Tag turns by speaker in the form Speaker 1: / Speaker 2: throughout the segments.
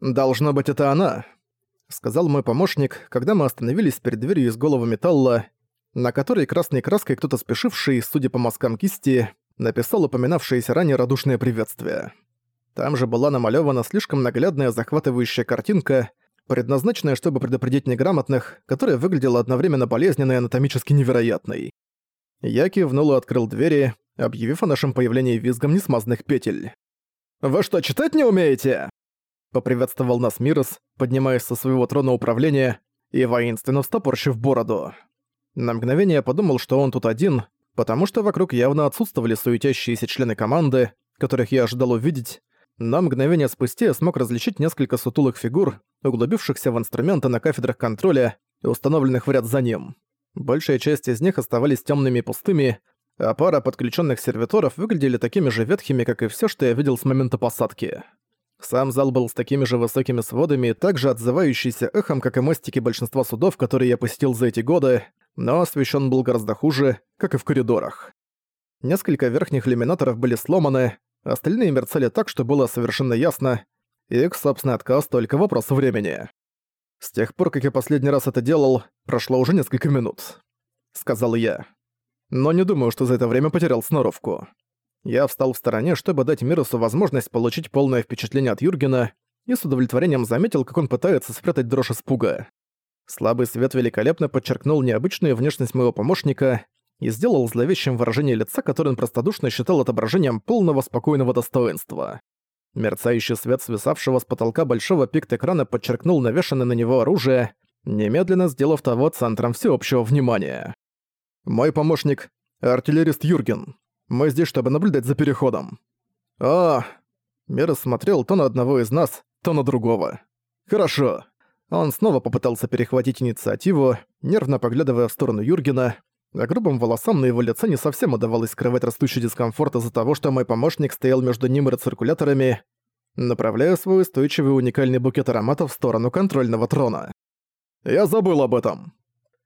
Speaker 1: «Должно быть, это она», — сказал мой помощник, когда мы остановились перед дверью из голого металла, на которой красной краской кто-то спешивший, судя по мазкам кисти, написал упоминавшееся ранее радушное приветствие. Там же была намалёвана слишком наглядная захватывающая картинка, предназначенная, чтобы предупредить неграмотных, которая выглядела одновременно болезненной и анатомически невероятной. Я кивнул и открыл двери, объявив о нашем появлении визгом несмазанных петель. «Вы что, читать не умеете?» Поприветствовал нас Мирос, поднимаясь со своего трона управления и воинственно встопорщив бороду. На мгновение я подумал, что он тут один, потому что вокруг явно отсутствовали суетящиеся члены команды, которых я ожидал увидеть, но мгновение спустя смог различить несколько сутулых фигур, углубившихся в инструменты на кафедрах контроля и установленных в ряд за ним. Большая часть из них оставались темными и пустыми, а пара подключенных сервиторов выглядели такими же ветхими, как и все, что я видел с момента посадки. Сам зал был с такими же высокими сводами, также отзывающийся эхом, как и мостики большинства судов, которые я посетил за эти годы, но освещен был гораздо хуже, как и в коридорах. Несколько верхних иллюминаторов были сломаны, остальные мерцали так, что было совершенно ясно, их собственный отказ только вопрос времени. «С тех пор, как я последний раз это делал, прошло уже несколько минут», — сказал я. Но не думаю, что за это время потерял сноровку. Я встал в стороне, чтобы дать Мирусу возможность получить полное впечатление от Юргена, и с удовлетворением заметил, как он пытается спрятать дрожь испуга. Слабый свет великолепно подчеркнул необычную внешность моего помощника и сделал зловещим выражение лица, которое он простодушно считал отображением полного спокойного достоинства. Мерцающий свет свисавшего с потолка большого пикт-экрана подчеркнул навешанное на него оружие, немедленно сделав того центром всеобщего внимания. «Мой помощник — артиллерист Юрген. Мы здесь, чтобы наблюдать за переходом». «О!» Мир смотрел то на одного из нас, то на другого. «Хорошо». Он снова попытался перехватить инициативу, нервно поглядывая в сторону Юргена, а грубым волосам на его лице не совсем удавалось скрывать растущий дискомфорт из-за того, что мой помощник стоял между ним и рециркуляторами, направляя свой устойчивый уникальный букет ароматов в сторону контрольного трона. «Я забыл об этом.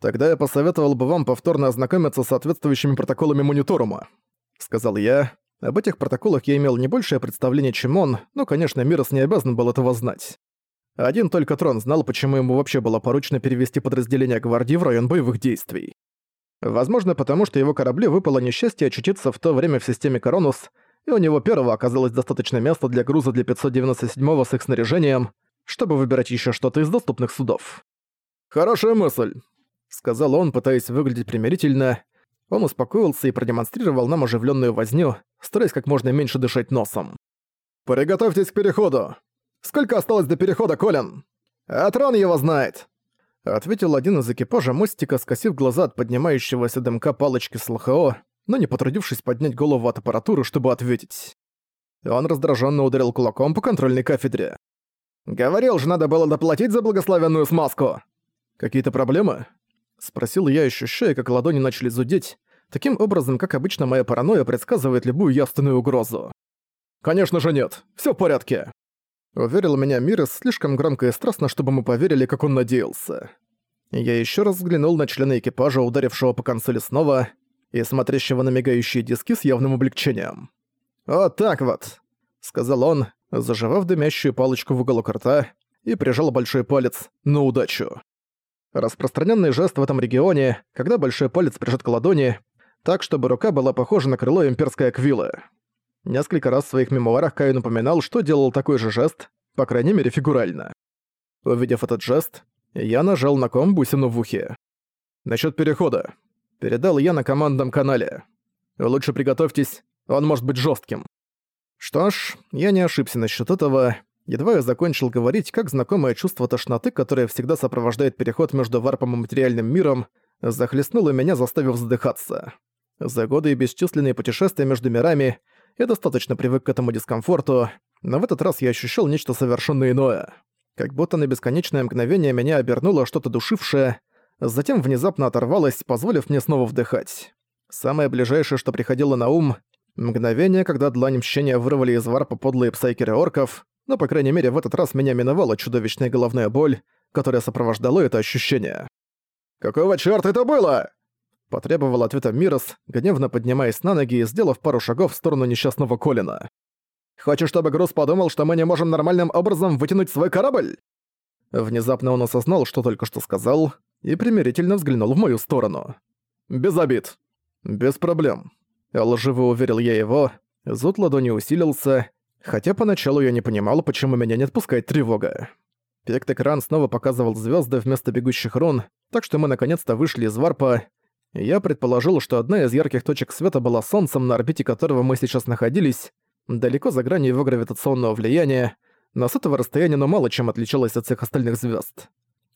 Speaker 1: Тогда я посоветовал бы вам повторно ознакомиться с соответствующими протоколами мониторума», — сказал я. Об этих протоколах я имел не большее представление, чем он, но, конечно, Мирос не обязан был этого знать. Один только Трон знал, почему ему вообще было поручено перевести подразделение гвардии в район боевых действий. Возможно, потому что его кораблю выпало несчастье очутиться в то время в системе Коронус, и у него первого оказалось достаточно места для груза для 597-го с их снаряжением, чтобы выбирать еще что-то из доступных судов. «Хорошая мысль», — сказал он, пытаясь выглядеть примирительно. Он успокоился и продемонстрировал нам оживленную возню, стараясь как можно меньше дышать носом. «Приготовьтесь к переходу!» Сколько осталось до перехода, Колин?» «Атрон его знает!» Ответил один из экипажа мостика, скосив глаза от поднимающегося дымка палочки с ЛХО, но не потрудившись поднять голову от аппаратуры, чтобы ответить. Он раздраженно ударил кулаком по контрольной кафедре. «Говорил же, надо было доплатить за благословенную смазку!» «Какие-то проблемы?» Спросил я, ощущая, как ладони начали зудеть, таким образом, как обычно моя паранойя предсказывает любую явственную угрозу. «Конечно же нет, все в порядке!» Уверил меня Мирос слишком громко и страстно, чтобы мы поверили, как он надеялся. Я еще раз взглянул на члена экипажа, ударившего по консоли снова, и смотрящего на мигающие диски с явным облегчением. «Вот так вот», — сказал он, заживав дымящую палочку в уголок рта и прижал большой палец на удачу. Распространенный жест в этом регионе, когда большой палец прижат к ладони, так, чтобы рука была похожа на крыло имперской аквилы. Несколько раз в своих мемуарах Каин упоминал, что делал такой же жест, по крайней мере фигурально. Увидев этот жест, я нажал на ком бусину в ухе. Насчёт перехода. Передал я на командном канале. Лучше приготовьтесь, он может быть жестким. Что ж, я не ошибся насчет этого. Едва я закончил говорить, как знакомое чувство тошноты, которое всегда сопровождает переход между варпом и материальным миром, захлестнуло меня, заставив задыхаться. За годы и бесчисленные путешествия между мирами я достаточно привык к этому дискомфорту, но в этот раз я ощущал нечто совершенно иное. Как будто на бесконечное мгновение меня обернуло что-то душившее, затем внезапно оторвалось, позволив мне снова вдыхать. Самое ближайшее, что приходило на ум — мгновение, когда длань мщения вырвали из варпа подлые псайкеры орков, но, по крайней мере, в этот раз меня миновала чудовищная головная боль, которая сопровождала это ощущение. «Какого чёрта это было?» Потребовал ответа Мирос, гневно поднимаясь на ноги и сделав пару шагов в сторону несчастного Колина. Хочешь, чтобы груз подумал, что мы не можем нормальным образом вытянуть свой корабль?» Внезапно он осознал, что только что сказал, и примирительно взглянул в мою сторону. «Без обид. Без проблем». Лживо уверил я его, зуд ладони усилился, хотя поначалу я не понимал, почему меня не отпускает тревога. Пект-экран снова показывал звезды вместо бегущих рун, так что мы наконец-то вышли из варпа. Я предположил, что одна из ярких точек света была Солнцем, на орбите которого мы сейчас находились, далеко за гранью его гравитационного влияния, но с этого расстояния оно мало чем отличалось от всех остальных звезд.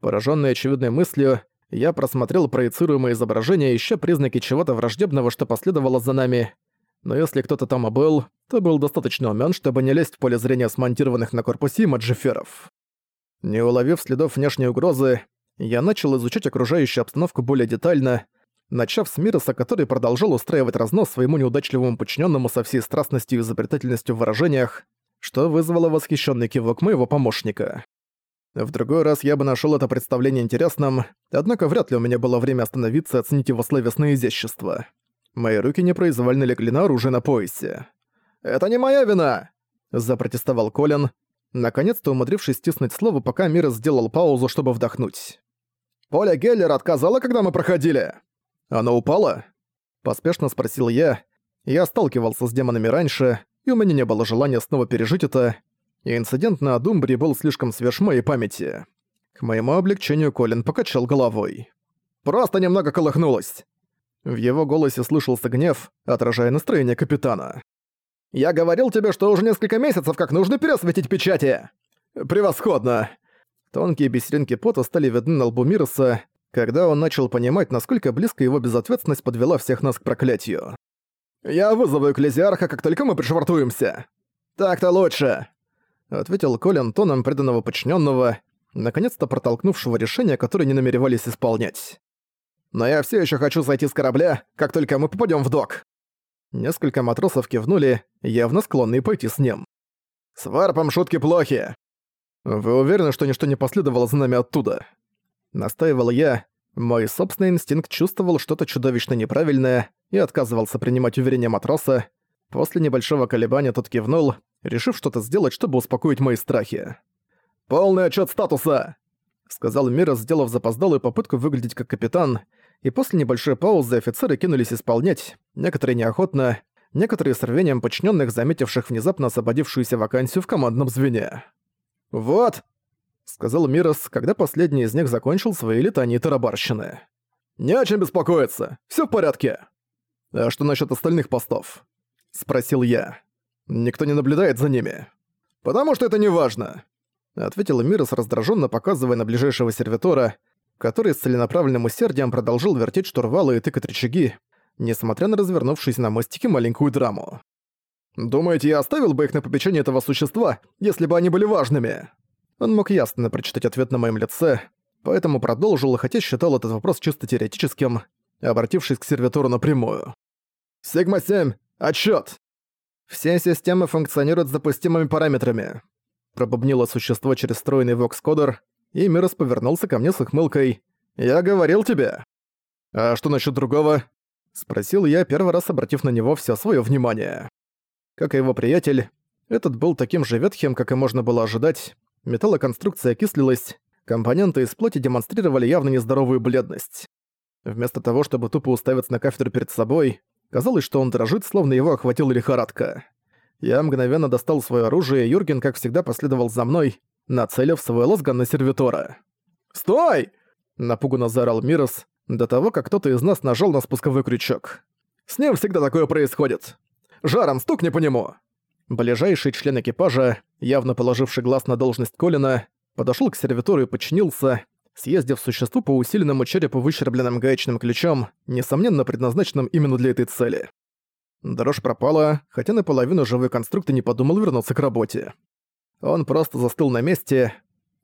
Speaker 1: Пораженный очевидной мыслью, я просмотрел проецируемое изображение, ища признаки чего-то враждебного, что последовало за нами. Но если кто-то там и был, то был достаточно умён, чтобы не лезть в поле зрения смонтированных на корпусе маджиферов. Не уловив следов внешней угрозы, я начал изучать окружающую обстановку более детально, начав с Мироса, который продолжал устраивать разнос своему неудачливому подчиненному со всей страстностью и изобретательностью в выражениях, что вызвало восхищенный кивок моего помощника. В другой раз я бы нашел это представление интересным, однако вряд ли у меня было время остановиться и оценить его словесное изящество. Мои руки непроизвольно легли на оружие на поясе. «Это не моя вина!» – запротестовал Колин, наконец-то умудрившись стиснуть слово, пока Мир сделал паузу, чтобы вдохнуть. «Поля Геллер отказала, когда мы проходили?» «Оно упало?» – поспешно спросил я. Я сталкивался с демонами раньше, и у меня не было желания снова пережить это, и инцидент на Думбре был слишком свеж в моей памяти. К моему облегчению Колин покачал головой. «Просто немного колыхнулась!» В его голосе слышался гнев, отражая настроение капитана. «Я говорил тебе, что уже несколько месяцев как нужно пересветить печати!» «Превосходно!» Тонкие бисеринки пота стали видны на лбу Мироса, когда он начал понимать, насколько близко его безответственность подвела всех нас к проклятию. «Я вызову Экклезиарха, как только мы пришвартуемся!» «Так-то лучше!» Ответил Колин тоном преданного подчиненного, наконец-то протолкнувшего решение, которое не намеревались исполнять. «Но я все еще хочу сойти с корабля, как только мы попадем в док!» Несколько матросов кивнули, явно склонные пойти с ним. «С варпом шутки плохи!» «Вы уверены, что ничто не последовало за нами оттуда?» Настаивал я. Мой собственный инстинкт чувствовал что-то чудовищно неправильное и отказывался принимать уверения матроса. После небольшого колебания тот кивнул, решив что-то сделать, чтобы успокоить мои страхи. «Полный отчет статуса!» — сказал Мира, сделав запоздалую попытку выглядеть как капитан, и после небольшой паузы офицеры кинулись исполнять, некоторые неохотно, некоторые с рвением подчиненных, заметивших внезапно освободившуюся вакансию в командном звене. «Вот!» — сказал Мирос, когда последний из них закончил свои летания тарабарщины. «Не о чем беспокоиться, все в порядке!» «А что насчет остальных постов?» — спросил я. «Никто не наблюдает за ними». «Потому что это не важно», — ответил Мирос, раздраженно показывая на ближайшего сервитора, который с целенаправленным усердием продолжил вертеть штурвалы и тыкать рычаги, несмотря на развернувшуюся на мостике маленькую драму. «Думаете, я оставил бы их на попечение этого существа, если бы они были важными?» Он мог ясно прочитать ответ на моем лице, поэтому продолжил, хотя считал этот вопрос чисто теоретическим, обратившись к сервитору напрямую. «Сигма-7, отчет! «Все системы функционируют с допустимыми параметрами», пробубнило существо через встроенный вокс-кодер, и Мирос повернулся ко мне с ухмылкой. «Я говорил тебе!» «А что насчет другого?» — спросил я, первый раз обратив на него все свое внимание. Как и его приятель, этот был таким же ветхим, как и можно было ожидать, металлоконструкция окислилась, компоненты из плоти демонстрировали явно нездоровую бледность. Вместо того, чтобы тупо уставиться на кафедру перед собой, казалось, что он дрожит, словно его охватила лихорадка. Я мгновенно достал свое оружие, и Юрген, как всегда, последовал за мной, нацелив свой лозган на сервитора. «Стой!» – напуганно заорал Мирос, до того, как кто-то из нас нажал на спусковой крючок. «С ним всегда такое происходит. Жаром стукни по нему!» Ближайший член экипажа, явно положивший глаз на должность Колина, подошел к сервитору и подчинился, съездив существу по усиленному черепу выщербленным гаечным ключом, несомненно предназначенным именно для этой цели. Дрожь пропала, хотя наполовину живой конструкт не подумал вернуться к работе. Он просто застыл на месте,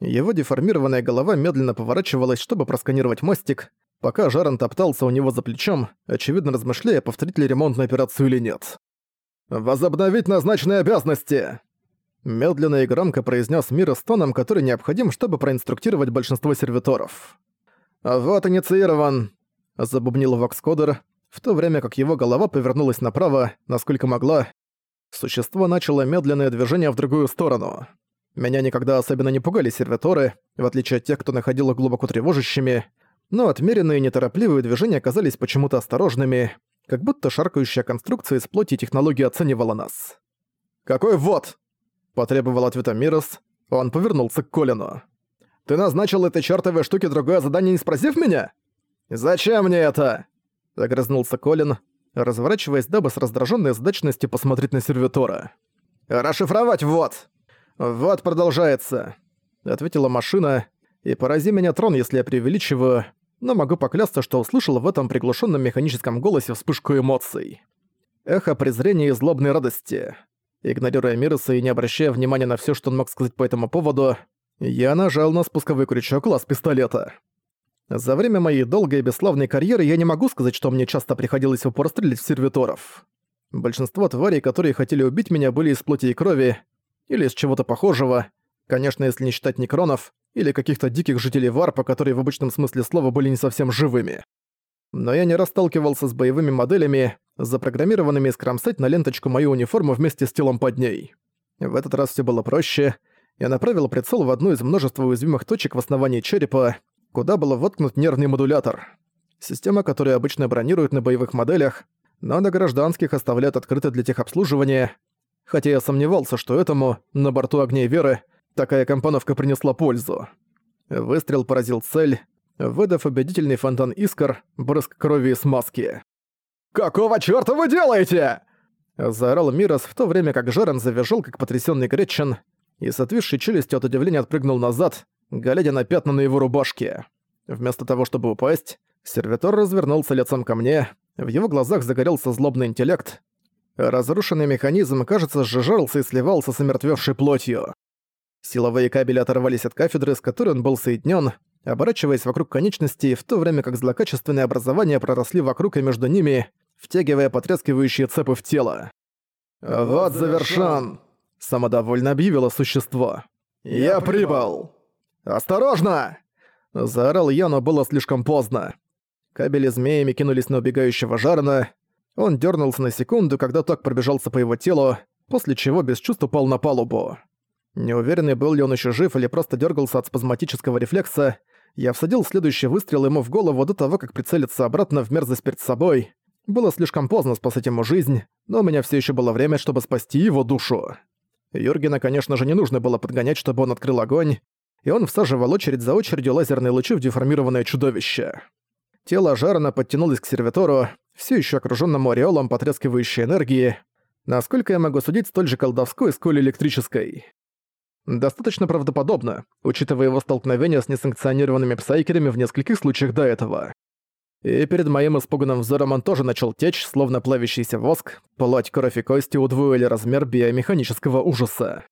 Speaker 1: его деформированная голова медленно поворачивалась, чтобы просканировать мостик, пока Жаран топтался у него за плечом, очевидно размышляя, повторить ли ремонтную операцию или нет. «Возобновить назначенные обязанности!» Медленно и громко произнес Мира с тоном, который необходим, чтобы проинструктировать большинство сервиторов. «Вот инициирован!» – забубнил Вокскодер, в то время как его голова повернулась направо, насколько могла. Существо начало медленное движение в другую сторону. Меня никогда особенно не пугали сервиторы, в отличие от тех, кто находил их глубоко тревожащими, но отмеренные неторопливые движения оказались почему-то осторожными, как будто шаркающая конструкция из плоти и технологии оценивала нас. «Какой вот?» – потребовал ответа Мирос. Он повернулся к Колину. «Ты назначил этой чертовой штуке другое задание, не спросив меня?» «Зачем мне это?» – огрызнулся Колин, разворачиваясь, дабы с раздраженной сдачностью посмотреть на сервитора. «Расшифровать вот!» «Вот продолжается», — ответила машина, и порази меня трон, если я преувеличиваю, но могу поклясться, что услышал в этом приглушенном механическом голосе вспышку эмоций. Эхо презрения и злобной радости. Игнорируя Мироса и не обращая внимания на все, что он мог сказать по этому поводу, я нажал на спусковой крючок лаз пистолета. За время моей долгой и бесславной карьеры я не могу сказать, что мне часто приходилось в упор стрелять в сервиторов. Большинство тварей, которые хотели убить меня, были из плоти и крови, или из чего-то похожего, конечно, если не считать некронов, или каких-то диких жителей варпа, которые в обычном смысле слова были не совсем живыми. Но я не расталкивался с боевыми моделями, запрограммированными скромсать на ленточку мою униформу вместе с телом под ней. В этот раз все было проще. Я направил прицел в одну из множества уязвимых точек в основании черепа, куда был воткнут нервный модулятор. Система, которую обычно бронируют на боевых моделях, но на гражданских оставляют открытой для техобслуживания, хотя я сомневался, что этому, на борту огней веры, такая компоновка принесла пользу. Выстрел поразил цель, выдав убедительный фонтан искр, брызг крови и смазки. «Какого чёрта вы делаете?» Заорал Мирос, в то время как Жарен завизжал, как потрясённый Гретчен, и с отвисшей челюстью от удивления отпрыгнул назад, глядя на пятна на его рубашке. Вместо того, чтобы упасть, сервитор развернулся лицом ко мне, в его глазах загорелся злобный интеллект, Разрушенный механизм, кажется, сжижался и сливался с омертвевшей плотью. Силовые кабели оторвались от кафедры, с которой он был соединен, оборачиваясь вокруг конечностей, в то время как злокачественные образования проросли вокруг и между ними, втягивая потрескивающие цепы в тело. «Вот завершён!» – самодовольно объявило существо. «Я прибыл!» «Осторожно!» – заорал я, но было слишком поздно. Кабели змеями кинулись на убегающего Жарна, он дернулся на секунду, когда ток пробежался по его телу, после чего без чувств упал на палубу. Неуверенный, был ли он еще жив или просто дергался от спазматического рефлекса, я всадил следующий выстрел ему в голову до того, как прицелиться обратно в мерзость перед собой. Было слишком поздно спасать ему жизнь, но у меня все еще было время, чтобы спасти его душу. Юргена, конечно же, не нужно было подгонять, чтобы он открыл огонь, и он всаживал очередь за очередью лазерные лучи в деформированное чудовище. Тело Жарна подтянулось к сервитору, все еще окруженному ореолом потрескивающей энергии, насколько я могу судить, столь же колдовской, сколь электрической. Достаточно правдоподобно, учитывая его столкновение с несанкционированными псайкерами в нескольких случаях до этого. И перед моим испуганным взором он тоже начал течь, словно плавящийся воск, плоть, кровь и кости удвоили размер биомеханического ужаса.